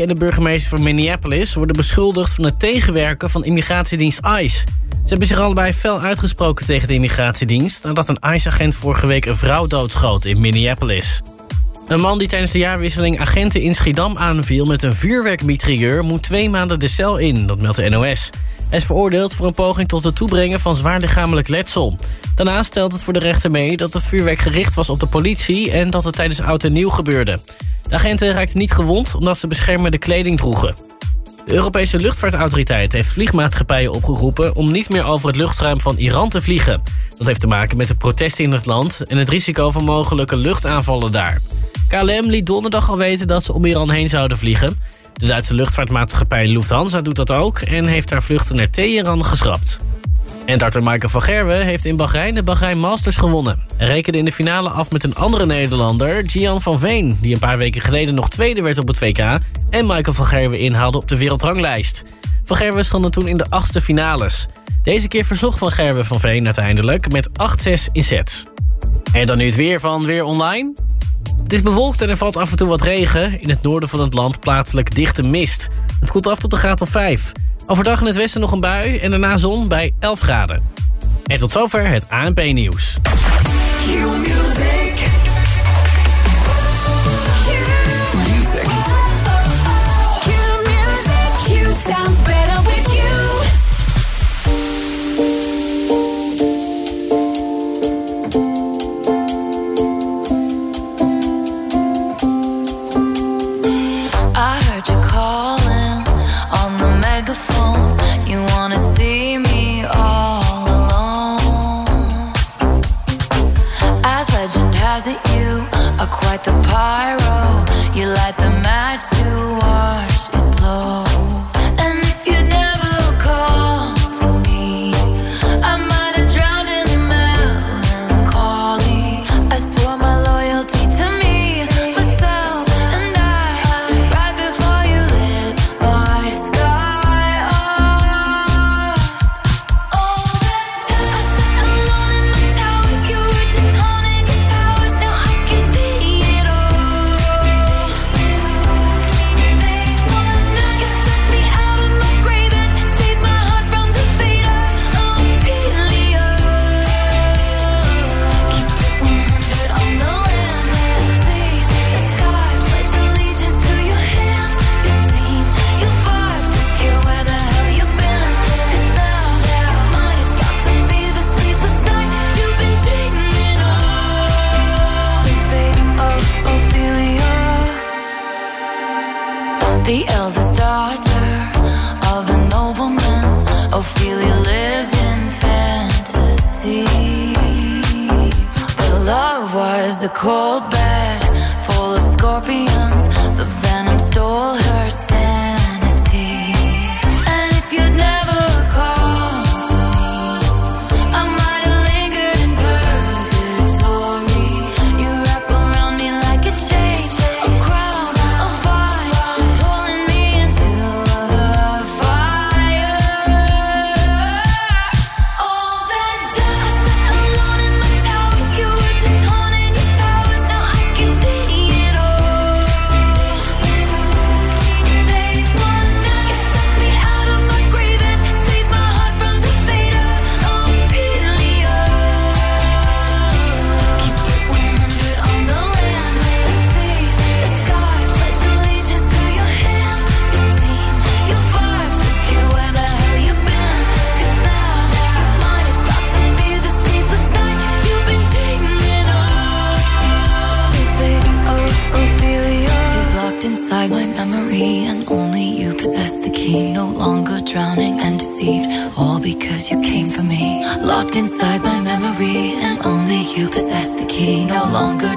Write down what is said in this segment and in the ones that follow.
en de burgemeester van Minneapolis worden beschuldigd van het tegenwerken van immigratiedienst ICE. Ze hebben zich allebei fel uitgesproken tegen de immigratiedienst... nadat een ICE-agent vorige week een vrouw doodschoot in Minneapolis. Een man die tijdens de jaarwisseling agenten in Schiedam aanviel... met een vuurwerkmitrailleur moet twee maanden de cel in, dat meldt de NOS. Hij is veroordeeld voor een poging tot het toebrengen van zwaar lichamelijk letsel. Daarnaast stelt het voor de rechter mee dat het vuurwerk gericht was op de politie... en dat het tijdens oud en nieuw gebeurde. De agenten raakten niet gewond omdat ze beschermende kleding droegen. De Europese luchtvaartautoriteit heeft vliegmaatschappijen opgeroepen... om niet meer over het luchtruim van Iran te vliegen. Dat heeft te maken met de protesten in het land... en het risico van mogelijke luchtaanvallen daar. KLM liet donderdag al weten dat ze om Iran heen zouden vliegen. De Duitse luchtvaartmaatschappij Lufthansa doet dat ook... en heeft haar vluchten naar Teheran geschrapt. En darter Michael van Gerwen heeft in Bahrein de Bahrein Masters gewonnen. Hij rekende in de finale af met een andere Nederlander, Gian van Veen... die een paar weken geleden nog tweede werd op het WK... en Michael van Gerwen inhaalde op de wereldranglijst. Van Gerwen stond toen in de achtste finales. Deze keer versloeg Van Gerwen van Veen uiteindelijk met 8-6 in sets. En dan nu het weer van Weer Online. Het is bewolkt en er valt af en toe wat regen. In het noorden van het land plaatselijk dichte mist. Het koelt af tot de graad of 5. Overdag in het westen nog een bui en daarna zon bij 11 graden. En tot zover het ANP-nieuws. the party.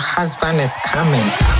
husband is coming.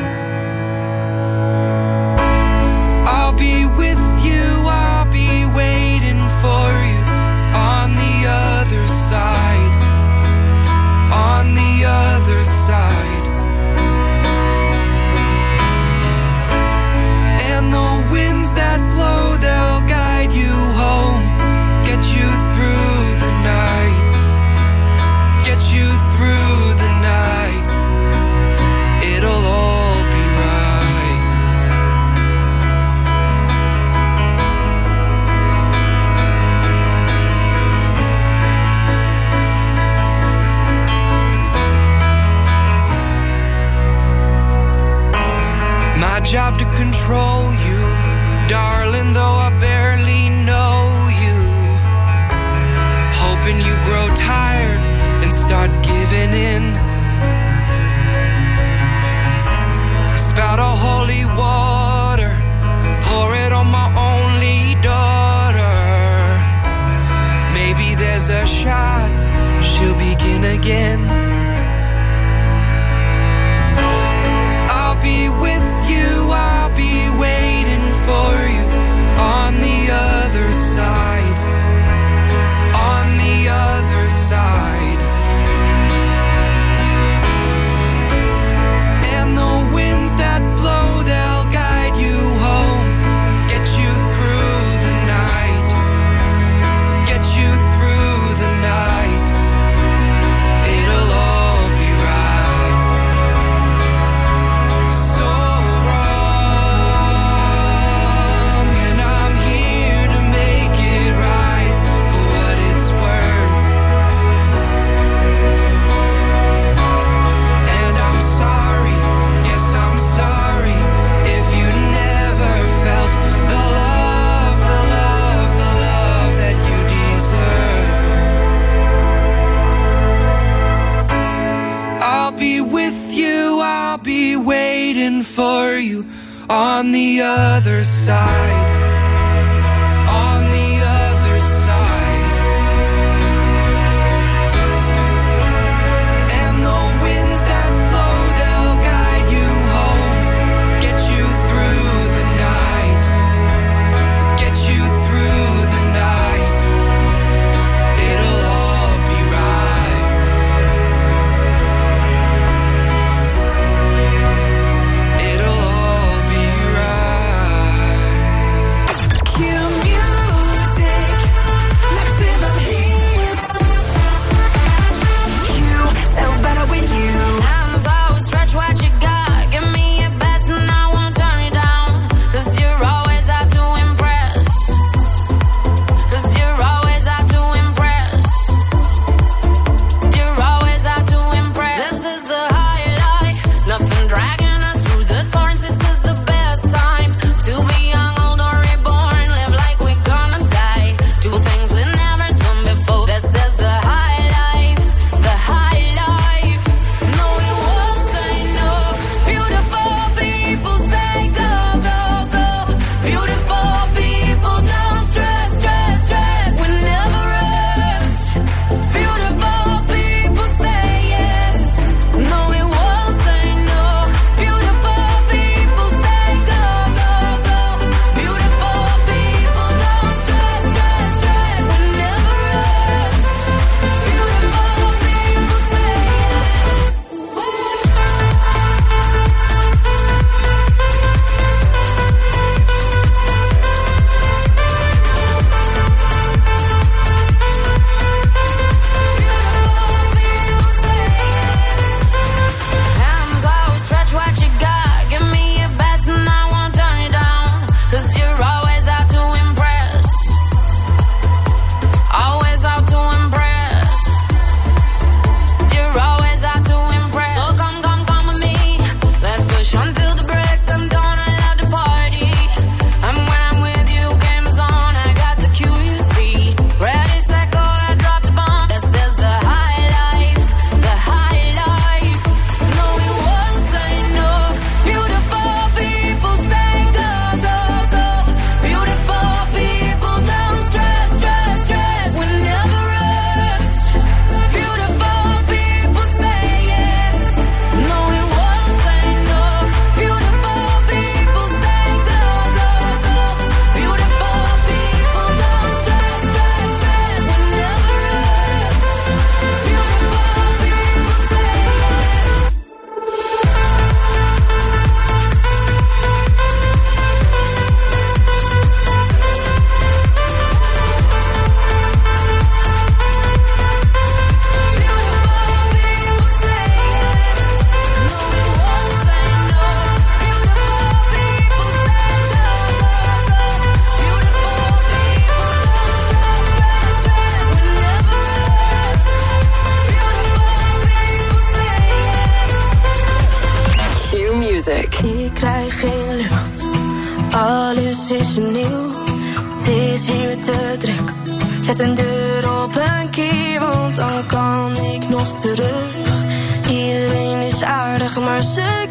Met een deur op een keer, want dan kan ik nog terug. Iedereen is aardig, maar ze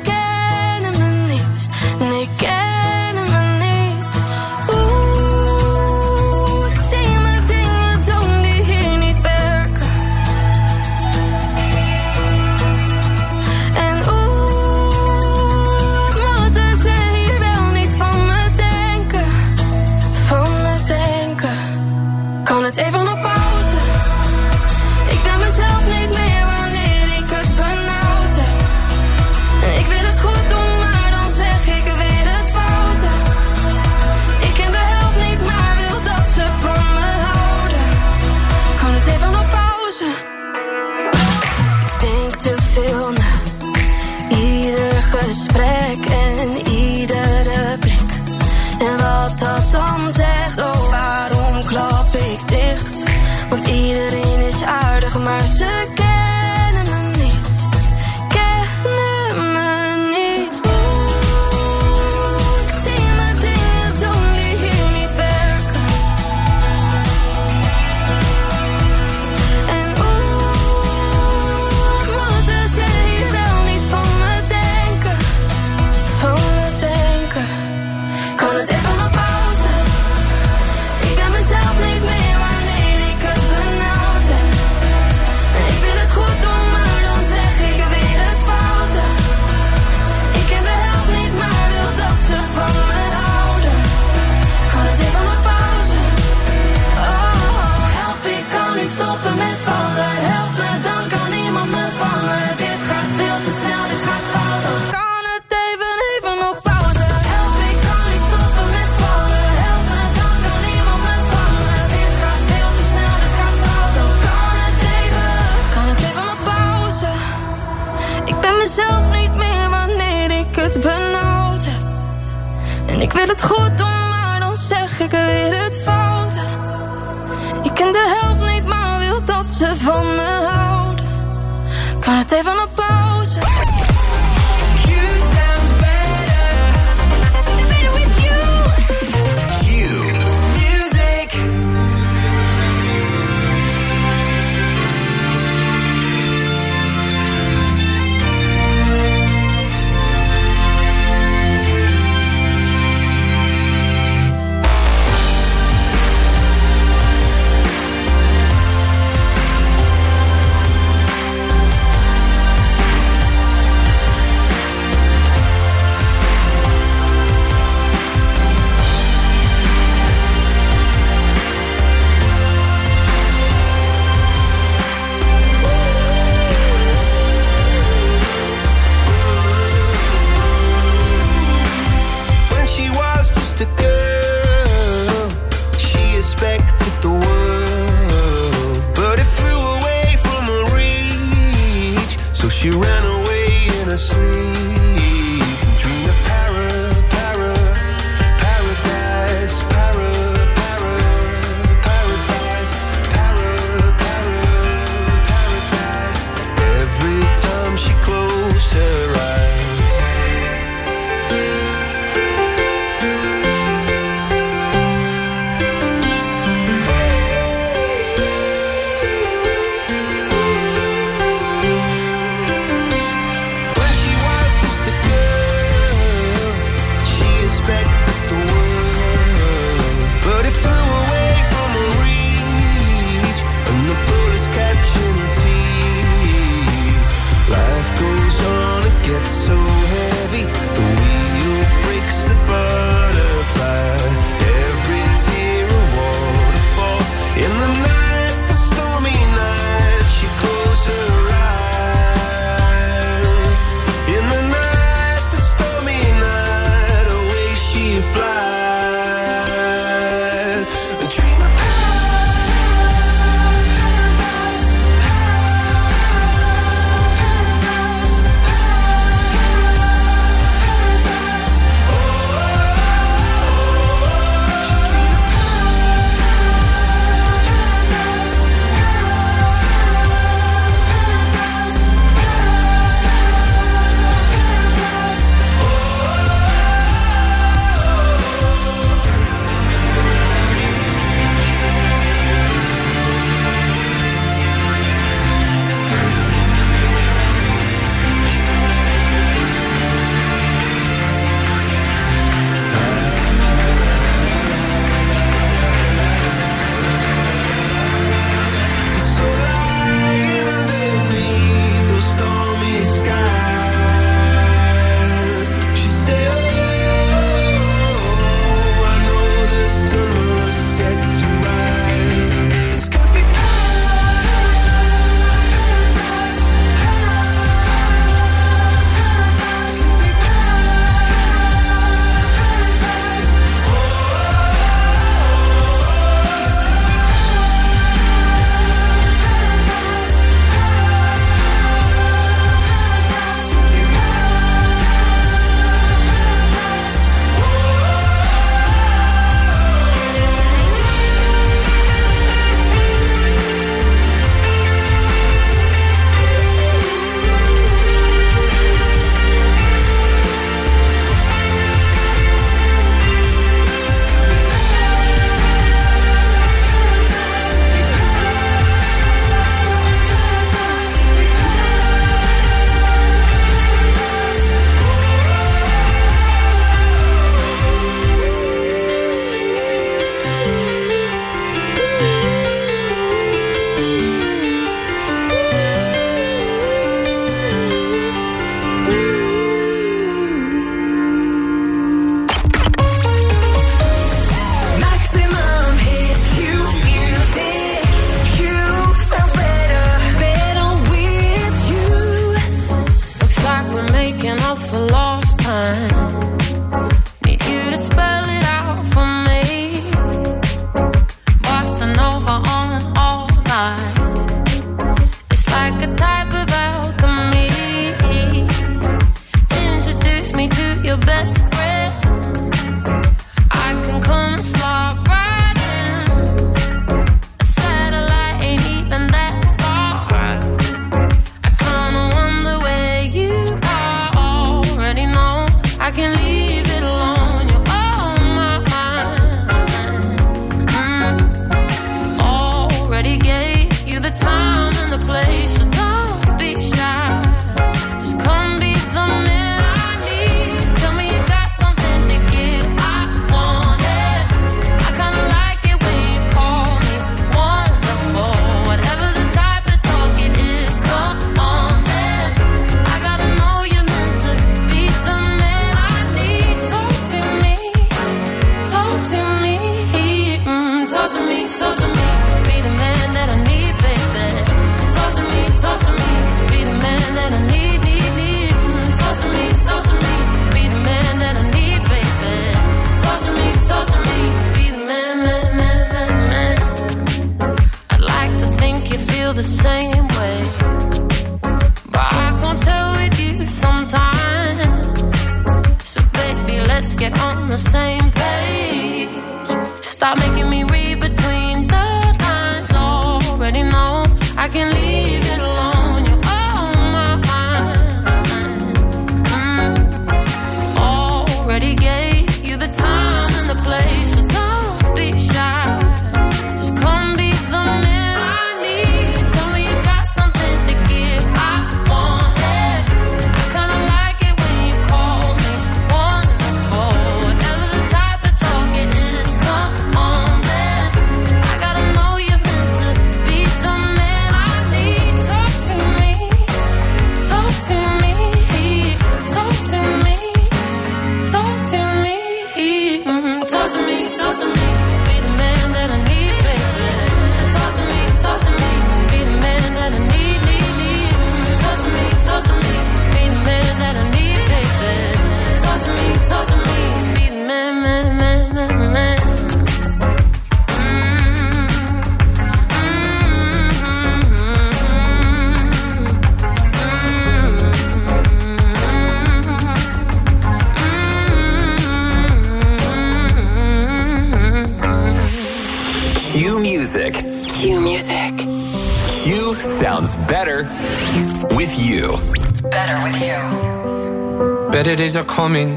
Better with you. Better days are coming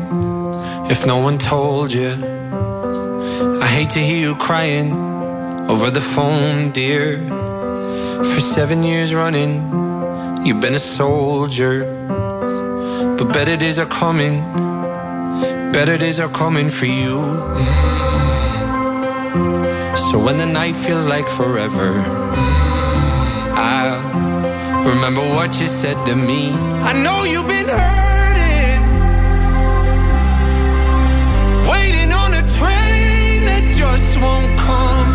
if no one told you. I hate to hear you crying over the phone, dear. For seven years running, you've been a soldier. But better days are coming, better days are coming for you. Mm. So when the night feels like forever, remember what you said to me. I know you've been hurting, waiting on a train that just won't come.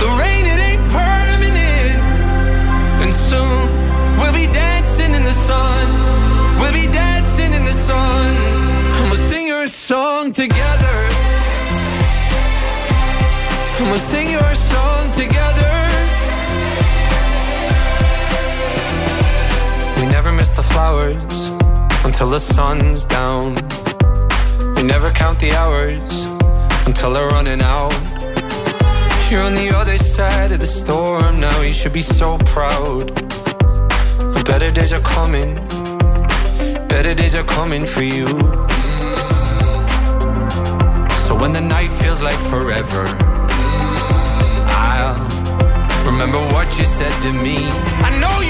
The rain, it ain't permanent, and soon we'll be dancing in the sun. We'll be dancing in the sun, we'll sing your song together. We'll sing your song together. Flowers until the sun's down. We never count the hours until they're running out. You're on the other side of the storm now. You should be so proud. Better days are coming. Better days are coming for you. So when the night feels like forever. I'll remember what you said to me. I know you've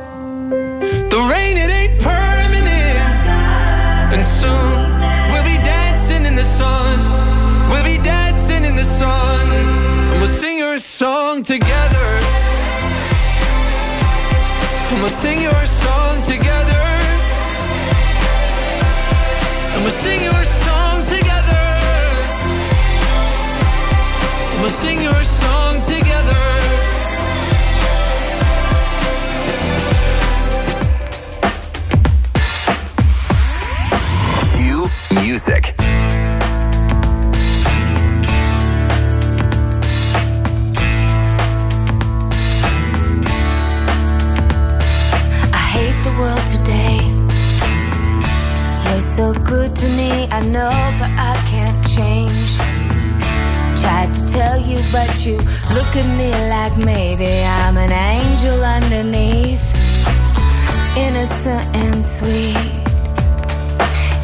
The sun. And we'll sing your song together. And we'll sing your song together. And we'll sing your song together. And we'll sing your song together. Music. you. Look at me like maybe I'm an angel underneath, innocent and sweet.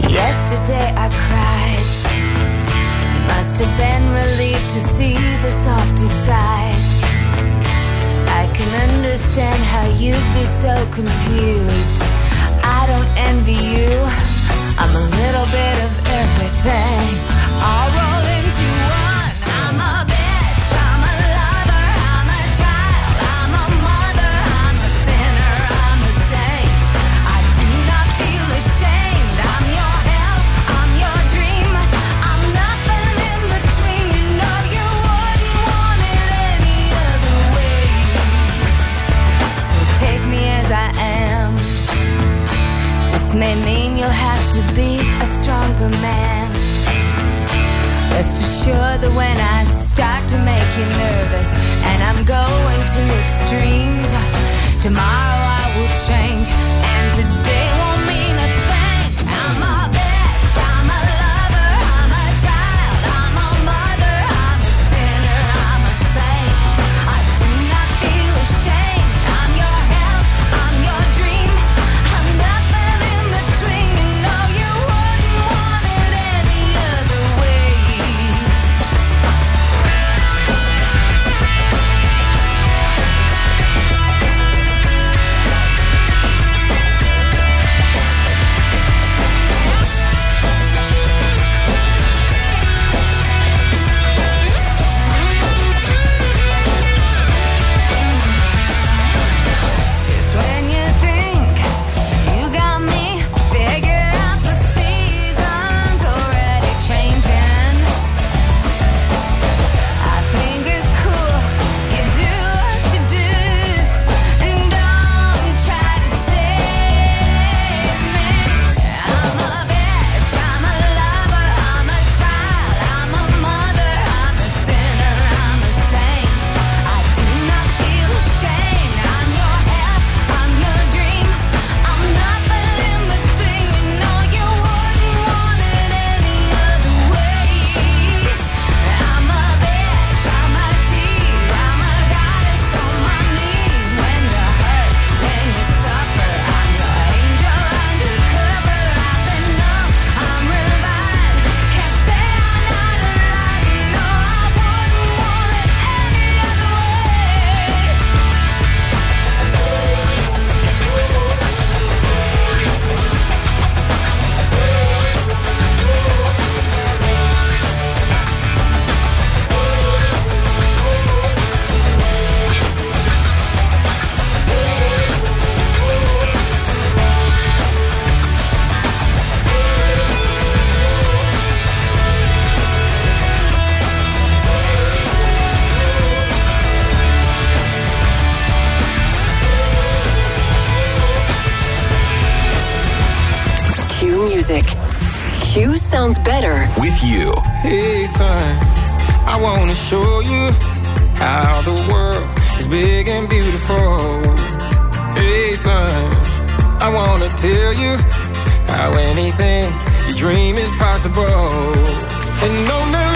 Yesterday I cried. You must have been relieved to see the softer side. I can understand how you'd be so confused. I don't envy you. I'm a little bit of everything. I'll roll into one. I'm a stronger man. Rest assured that when I start to make you nervous and I'm going to extremes, tomorrow I will change and today. music. Q sounds better with you. Hey, son, I want to show you how the world is big and beautiful. Hey, son, I want to tell you how anything you dream is possible. And no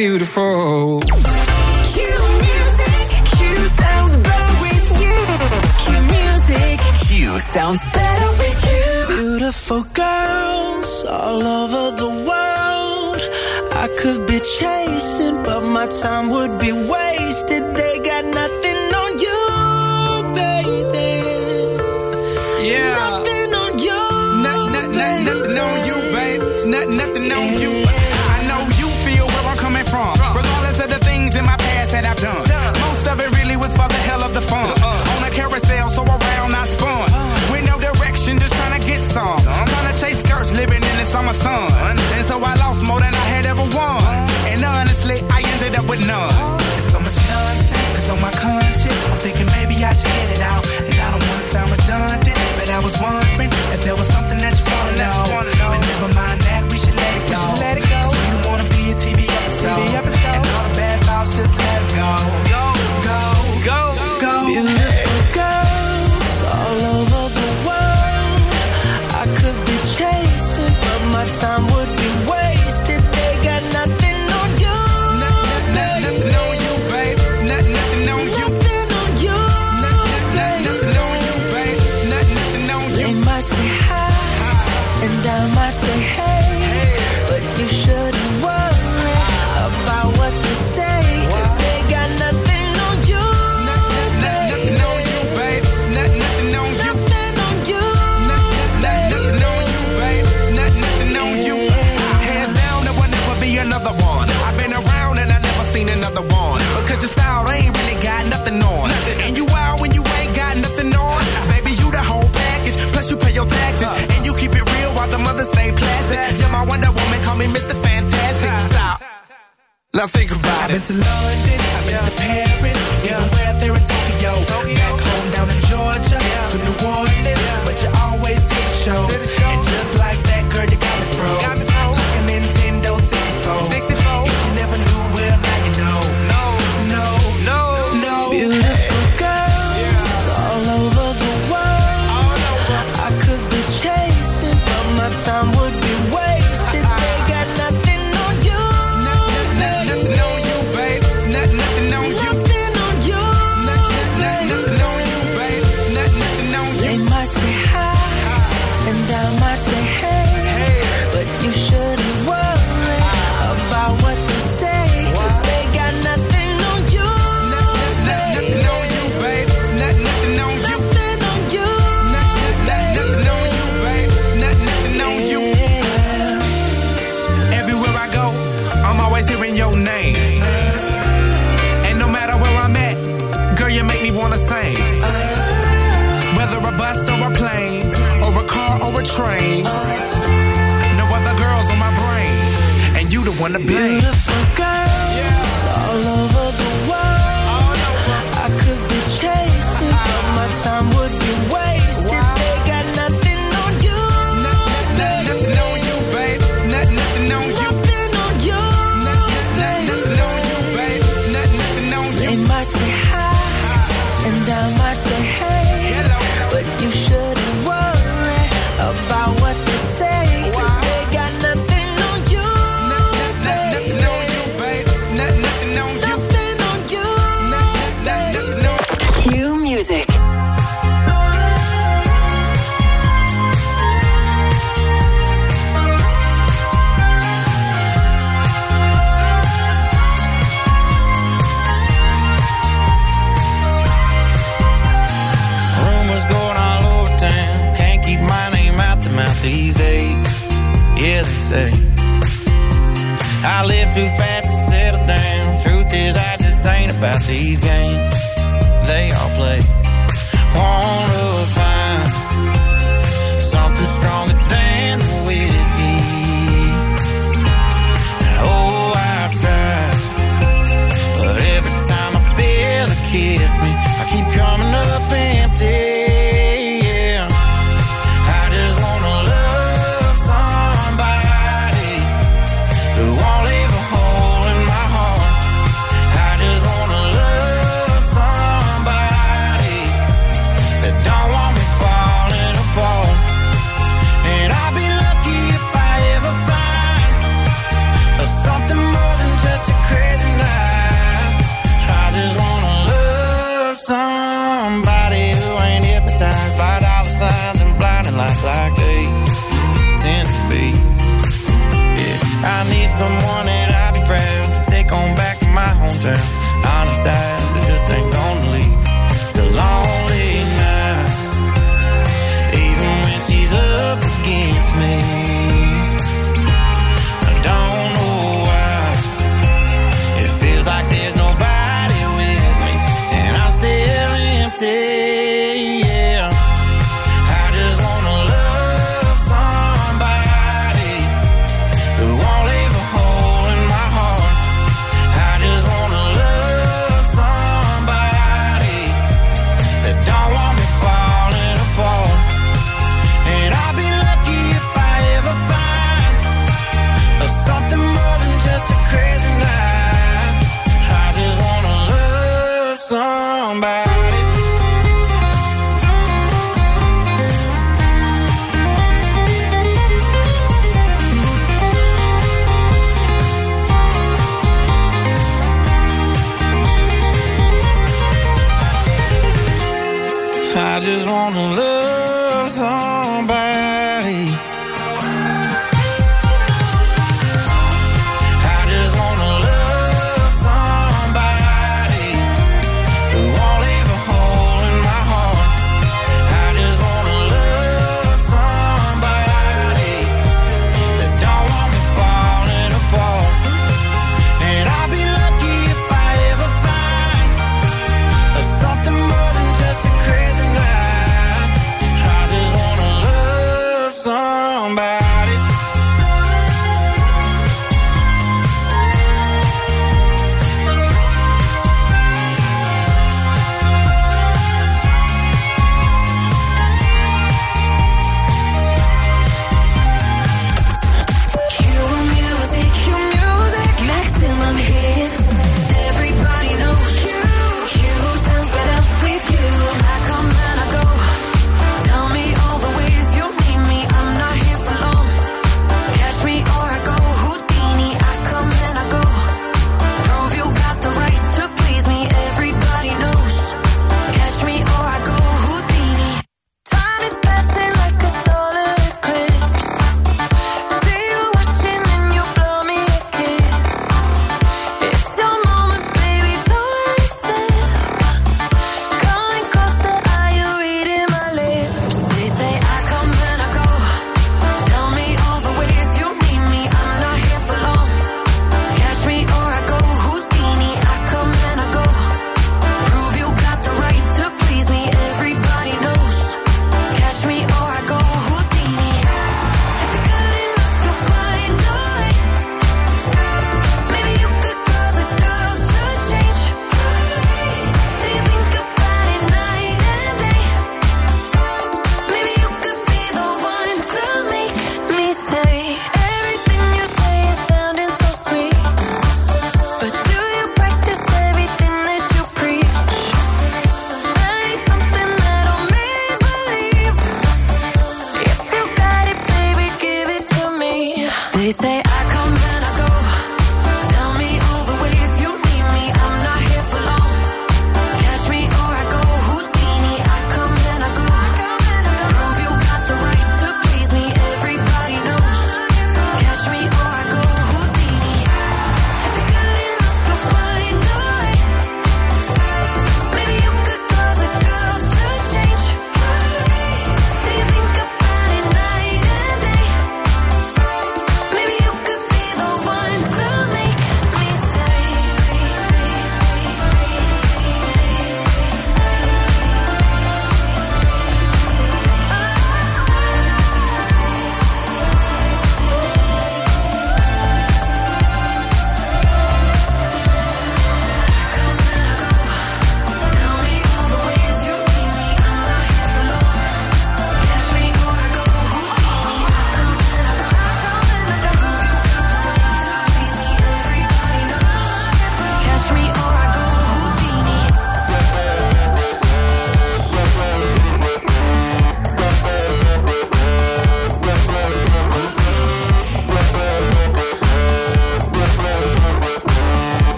beautiful. sounds better with you. Beautiful girls all over the world. I could be chasing, but my time would be wasted. no. Now think about it. I've been to London. wanna be. Beautiful. about these games.